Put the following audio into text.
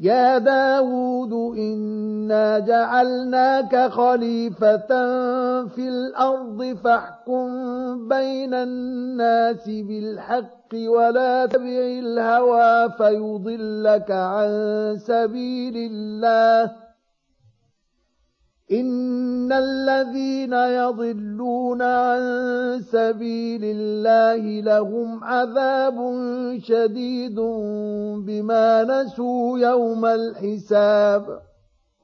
يا داود إنا جعلناك خليفة في الأرض فاحكم بين الناس بالحق ولا تبع الهوى فيضلك عن سبيل الله إن الذين يضلون عن سبيل الله لهم عذاب شديد بما نسوا يوم الحساب.